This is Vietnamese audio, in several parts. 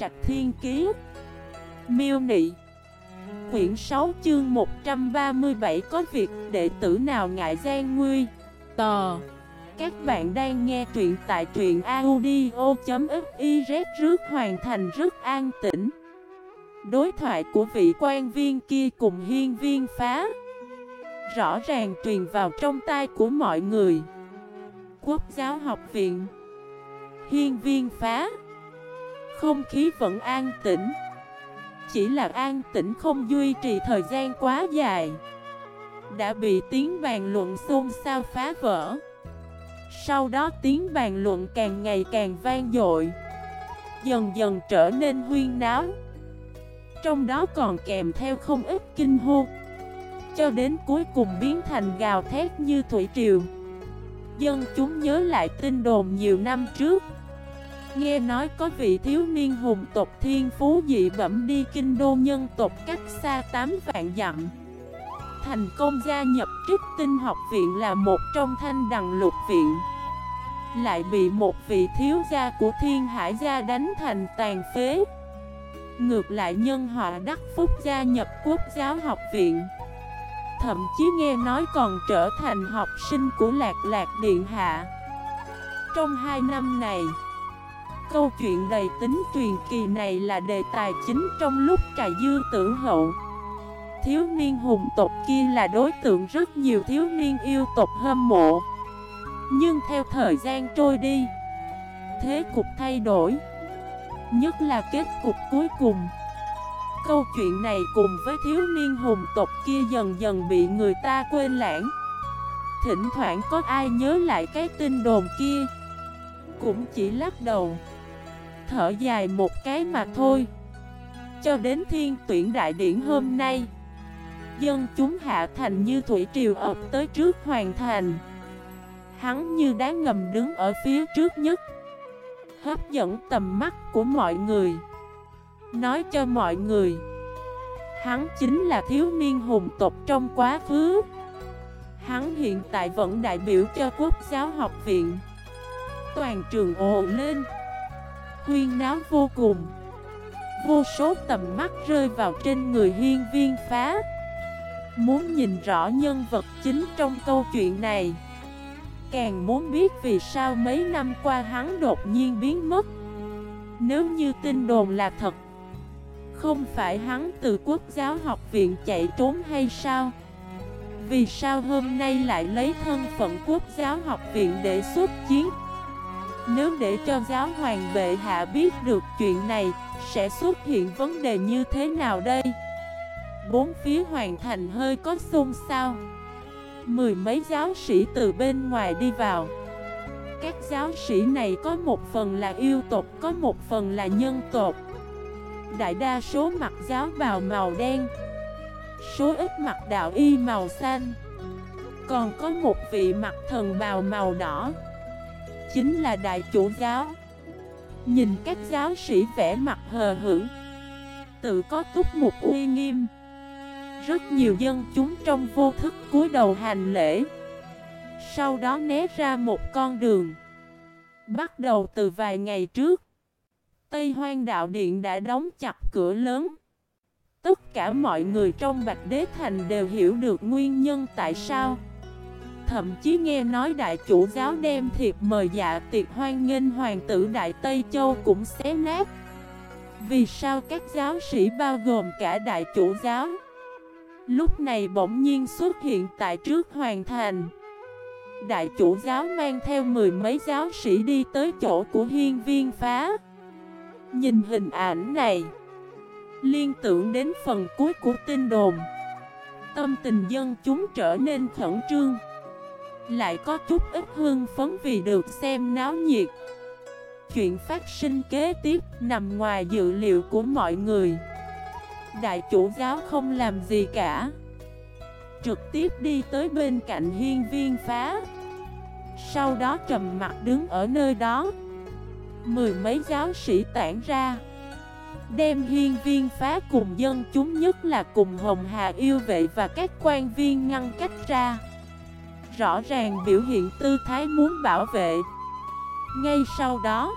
Trạch Thiên Kiế Miêu Nị. Quyển 6 chương 137 có việc đệ tử nào ngại gian nguy? Tò. Các bạn đang nghe truyện tại truyện audio.xyz rước hoàn thành rất an tĩnh. Đối thoại của vị quan viên kia cùng hiên viên phá. Rõ ràng truyền vào trong tai của mọi người. Quốc giáo học viện. Hiên viên phá. Không khí vẫn an tĩnh. Chỉ là an tĩnh không duy trì thời gian quá dài. Đã bị tiếng bàn luận xôn xao phá vỡ. Sau đó tiếng bàn luận càng ngày càng vang dội, Dần dần trở nên huyên náo. Trong đó còn kèm theo không ít kinh hô, Cho đến cuối cùng biến thành gào thét như thủy triều. Dân chúng nhớ lại tin đồn nhiều năm trước. Nghe nói có vị thiếu niên hùng tộc thiên phú dị bẩm đi kinh đô nhân tộc cách xa 8 vạn dặm. Thành công gia nhập trích tinh học viện là một trong thanh đằng lục viện. Lại bị một vị thiếu gia của thiên hải gia đánh thành tàn phế. Ngược lại nhân họa đắc phúc gia nhập quốc giáo học viện. Thậm chí nghe nói còn trở thành học sinh của lạc lạc điện hạ. Trong hai năm này Câu chuyện đầy tính truyền kỳ này là đề tài chính trong lúc trà dư tử hậu. Thiếu niên hùng tộc kia là đối tượng rất nhiều thiếu niên yêu tộc hâm mộ. Nhưng theo thời gian trôi đi, Thế cục thay đổi, Nhất là kết cục cuối cùng. Câu chuyện này cùng với thiếu niên hùng tộc kia dần dần bị người ta quên lãng. Thỉnh thoảng có ai nhớ lại cái tin đồn kia? Cũng chỉ lắc đầu. Thở dài một cái mà thôi. Cho đến thiên tuyển đại điển hôm nay, Dân chúng hạ thành như thủy triều ập tới trước hoàn thành. Hắn như đá ngầm đứng ở phía trước nhất, Hấp dẫn tầm mắt của mọi người. Nói cho mọi người, Hắn chính là thiếu niên hùng tộc trong quá khứ. Hắn hiện tại vẫn đại biểu cho quốc giáo học viện. Toàn trường ồ lên. Huyên náo vô cùng. Vô số tầm mắt rơi vào trên người hiên viên phá. Muốn nhìn rõ nhân vật chính trong câu chuyện này, Càng muốn biết vì sao mấy năm qua hắn đột nhiên biến mất. Nếu như tin đồn là thật, Không phải hắn từ quốc giáo học viện chạy trốn hay sao? Vì sao hôm nay lại lấy thân phận quốc giáo học viện để xuất chiến? Nếu để cho giáo hoàng bệ hạ biết được chuyện này Sẽ xuất hiện vấn đề như thế nào đây? Bốn phía hoàn thành hơi có xôn xao. Mười mấy giáo sĩ từ bên ngoài đi vào. Các giáo sĩ này có một phần là yêu tộc, có một phần là nhân tộc. Đại đa số mặc giáo bào màu đen Số ít mặc đạo y màu xanh. Còn có một vị mặc thần bào màu đỏ. Chính là đại chủ giáo. Nhìn các giáo sĩ vẽ mặt hờ hững, Tự có túc một uy nghiêm. Rất nhiều dân chúng trong vô thức cúi đầu hành lễ, Sau đó né ra một con đường. Bắt đầu từ vài ngày trước, Tây Hoang Đạo Điện đã đóng chặt cửa lớn. Tất cả mọi người trong Bạch Đế Thành đều hiểu được nguyên nhân tại sao Thậm chí nghe nói đại chủ giáo đem thiệp mời dạ tiệc hoan nghênh hoàng tử Đại Tây Châu cũng xé nát. Vì sao các giáo sĩ bao gồm cả đại chủ giáo? Lúc này bỗng nhiên xuất hiện tại trước hoàn thành. Đại chủ giáo mang theo mười mấy giáo sĩ đi tới chỗ của hiên viên phá. Nhìn hình ảnh này, Liên tưởng đến phần cuối của tin đồn. Tâm tình dân chúng trở nên khẩn trương. Lại có chút ít hương phấn vì được xem náo nhiệt. Chuyện phát sinh kế tiếp nằm ngoài dự liệu của mọi người. Đại chủ giáo không làm gì cả. Trực tiếp đi tới bên cạnh hiên viên phá. Sau đó trầm mặt đứng ở nơi đó. Mười mấy giáo sĩ tản ra. Đem hiên viên phá cùng dân chúng, nhất là cùng Hồng Hà yêu vệ và các quan viên ngăn cách ra. Rõ ràng biểu hiện tư thái muốn bảo vệ. Ngay sau đó,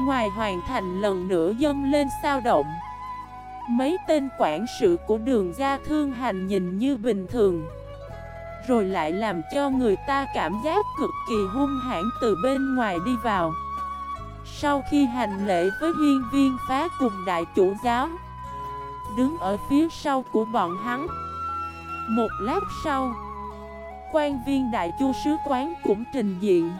Ngoài hoàn thành lần nữa dâng lên sao động. Mấy tên quản sự của đường gia thương hành nhìn như bình thường, Rồi lại làm cho người ta cảm giác cực kỳ hung hãn từ bên ngoài đi vào. Sau khi hành lễ với huyên viên phá cùng đại chủ giáo, Đứng ở phía sau của bọn hắn, Một lát sau quan viên đại chu sứ quán cũng trình diện.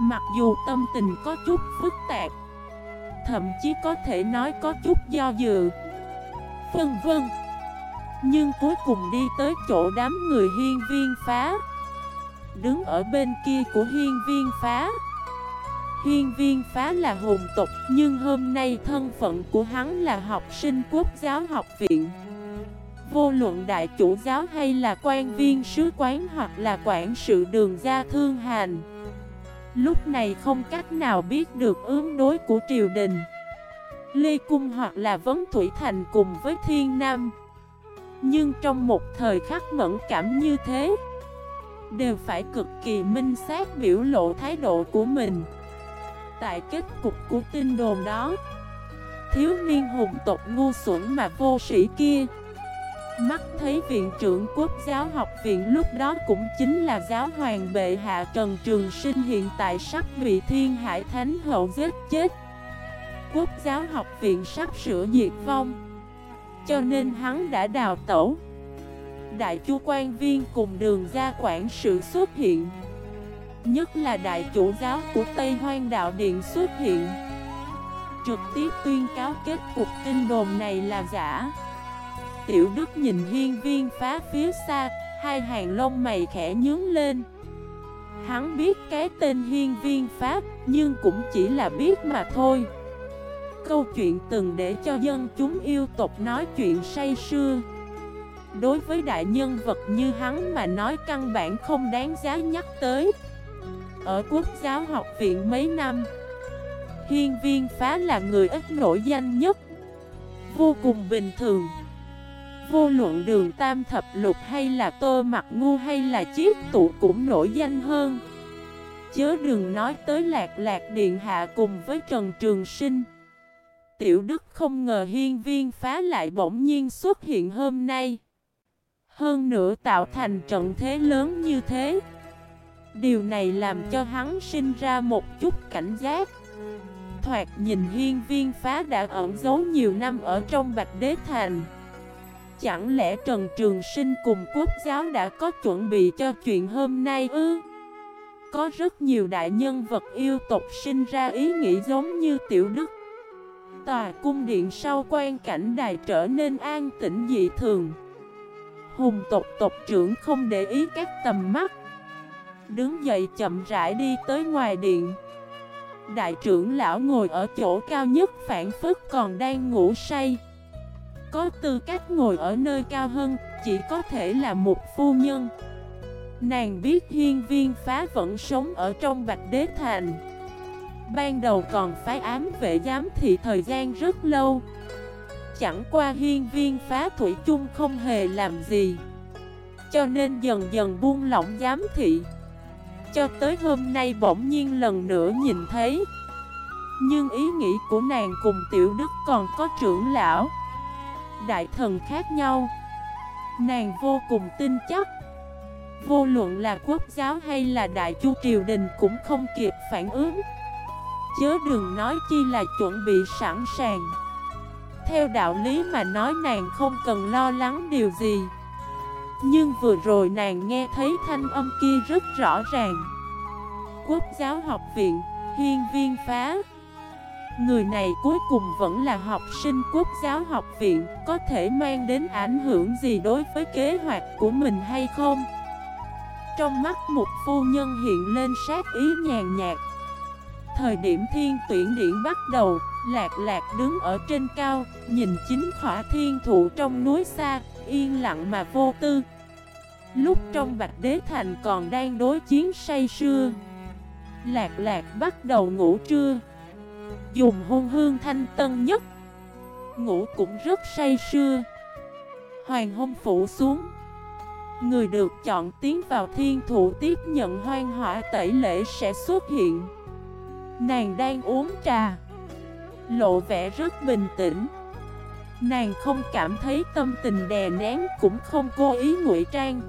Mặc dù tâm tình có chút phức tạp, Thậm chí có thể nói có chút do dự. Vân vân. Nhưng cuối cùng đi tới chỗ đám người hiên viên phá. Đứng ở bên kia của hiên viên phá. Hiên viên phá là hùng tộc, Nhưng hôm nay thân phận của hắn là học sinh quốc giáo học viện. Vô luận đại chủ giáo hay là quan viên sứ quán hoặc là quản sự đường gia thương hành. Lúc này không cách nào biết được ứng đối của triều đình. Lê Cung hoặc là Vấn Thủy Thành cùng với Thiên Nam. Nhưng trong một thời khắc mẫn cảm như thế, Đều phải cực kỳ minh xác biểu lộ thái độ của mình. Tại kết cục của tin đồn đó, Thiếu niên hùng tộc ngu xuẩn mà vô sĩ kia Mắt thấy viện trưởng quốc giáo học viện lúc đó cũng chính là giáo hoàng bệ hạ Trần Trường Sinh hiện tại sắp bị thiên hải thánh hậu giết chết. Quốc giáo học viện sắp sửa diệt vong, Cho nên hắn đã đào tẩu. Đại chu quan viên cùng đường gia quản sự xuất hiện, Nhất là đại chủ giáo của Tây Hoang Đạo Điện xuất hiện. Trực tiếp tuyên cáo kết cục kinh đồn này là giả. Tiểu Đức nhìn hiên viên phá phía xa, hai hàng lông mày khẽ nhướng lên. Hắn biết cái tên hiên viên phá, nhưng cũng chỉ là biết mà thôi. Câu chuyện từng để cho dân chúng yêu tộc nói chuyện say sưa. Đối với đại nhân vật như hắn mà nói căn bản không đáng giá nhắc tới. Ở quốc giáo học viện mấy năm, hiên viên phá là người ít nổi danh nhất. Vô cùng bình thường. Vô luận đường tam thập lục hay là tô mặt ngu hay là chiếc tụ cũng nổi danh hơn. Chớ đừng nói tới lạc lạc điện hạ cùng với Trần Trường Sinh. Tiểu Đức không ngờ hiên viên phá lại bỗng nhiên xuất hiện hôm nay. Hơn nữa tạo thành trận thế lớn như thế. Điều này làm cho hắn sinh ra một chút cảnh giác. Thoạt nhìn hiên viên phá đã ẩn giấu nhiều năm ở trong Bạch Đế Thành. Chẳng lẽ Trần Trường Sinh cùng quốc giáo đã có chuẩn bị cho chuyện hôm nay ư? Có rất nhiều đại nhân vật yêu tộc sinh ra ý nghĩ giống như Tiểu Đức. Tòa cung điện sau quan cảnh đài trở nên an tĩnh dị thường. Hùng tộc tộc trưởng không để ý các tầm mắt. Đứng dậy chậm rãi đi tới ngoài điện. Đại trưởng lão ngồi ở chỗ cao nhất phản phức còn đang ngủ say có tư cách ngồi ở nơi cao hơn, chỉ có thể là một phu nhân. Nàng biết hiên viên phá vẫn sống ở trong Bạch Đế Thành. Ban đầu còn phái ám vệ giám thị thời gian rất lâu. Chẳng qua hiên viên phá thủy chung không hề làm gì. Cho nên dần dần buông lỏng giám thị. Cho tới hôm nay bỗng nhiên lần nữa nhìn thấy. Nhưng ý nghĩ của nàng cùng tiểu đức còn có trưởng lão đại thần khác nhau. Nàng vô cùng tin chắc. Vô luận là quốc giáo hay là đại chu triều đình cũng không kịp phản ứng. Chớ đừng nói chi là chuẩn bị sẵn sàng. Theo đạo lý mà nói nàng không cần lo lắng điều gì. Nhưng vừa rồi nàng nghe thấy thanh âm kia rất rõ ràng. Quốc giáo học viện, hiên viên phá. Người này cuối cùng vẫn là học sinh quốc giáo học viện, Có thể mang đến ảnh hưởng gì đối với kế hoạch của mình hay không? Trong mắt một phu nhân hiện lên sát ý nhàn nhạt. Thời điểm thiên tuyển điển bắt đầu, Lạc lạc đứng ở trên cao, Nhìn chính khỏa thiên thụ trong núi xa, Yên lặng mà vô tư. Lúc trong Bạch Đế Thành còn đang đối chiến say sưa, Lạc lạc bắt đầu ngủ trưa. Dùng hôn hương thanh tân nhất. Ngủ cũng rất say sưa. Hoàng hôn phủ xuống. Người được chọn tiến vào thiên thụ tiếp nhận hoang hỏa tẩy lễ sẽ xuất hiện. Nàng đang uống trà. Lộ vẻ rất bình tĩnh. Nàng không cảm thấy tâm tình đè nén Cũng không cố ý ngụy trang.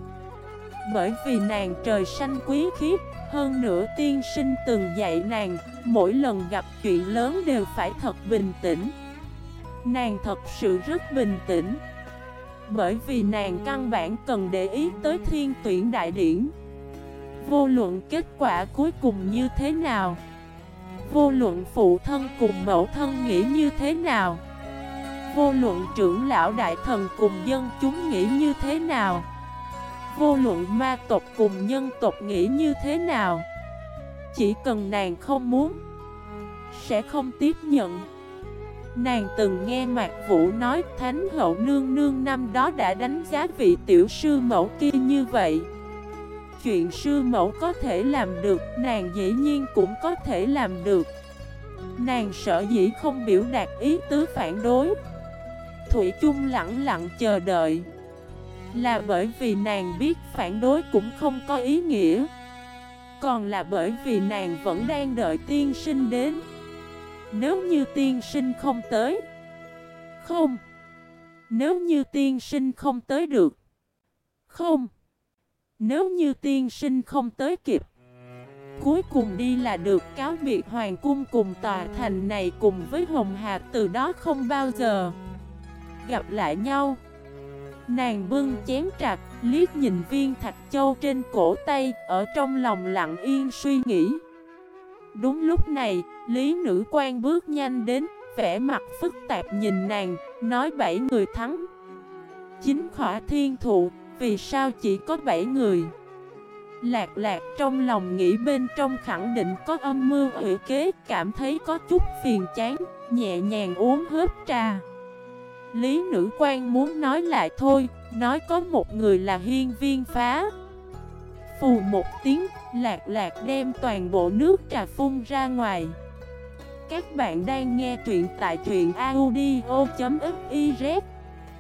Bởi vì nàng trời xanh quý khiết Hơn nữa tiên sinh từng dạy nàng, Mỗi lần gặp chuyện lớn đều phải thật bình tĩnh. Nàng thật sự rất bình tĩnh. Bởi vì nàng căn bản cần để ý tới thiên tuyển đại điển. Vô luận kết quả cuối cùng như thế nào, Vô luận phụ thân cùng mẫu thân nghĩ như thế nào, Vô luận trưởng lão đại thần cùng dân chúng nghĩ như thế nào Vô luận ma tộc cùng nhân tộc nghĩ như thế nào, Chỉ cần nàng không muốn, Sẽ không tiếp nhận. Nàng từng nghe Mạc Vũ nói Thánh hậu nương nương năm đó đã đánh giá vị tiểu sư mẫu kia như vậy. Chuyện sư mẫu có thể làm được, Nàng dĩ nhiên cũng có thể làm được. Nàng sợ dĩ không biểu đạt ý tứ phản đối. Thủy chung lặng lặng chờ đợi. Là bởi vì nàng biết phản đối cũng không có ý nghĩa. Còn là bởi vì nàng vẫn đang đợi tiên sinh đến. Nếu như tiên sinh không tới, Không. Nếu như tiên sinh không tới được, Không. Nếu như tiên sinh không tới kịp, Cuối cùng đi là được. Cáo biệt hoàng cung cùng tòa thành này cùng với Hồng Hạc từ đó không bao giờ gặp lại nhau. Nàng bưng chén trạc, liếc nhìn viên thạch châu trên cổ tay, ở trong lòng lặng yên suy nghĩ. Đúng lúc này, Lý Nữ quan bước nhanh đến, vẻ mặt phức tạp nhìn nàng, nói bảy người thắng. Chính khỏa thiên thụ, vì sao chỉ có bảy người? Lạc lạc trong lòng nghĩ bên trong khẳng định có âm mưu ủy kế, cảm thấy có chút phiền chán, nhẹ nhàng uống hớp trà. Lý nữ quan muốn nói lại thôi, Nói có một người là hiên viên phá. Phù một tiếng, Lạc lạc đem toàn bộ nước trà phun ra ngoài. Các bạn đang nghe truyện tại truyện audio.fif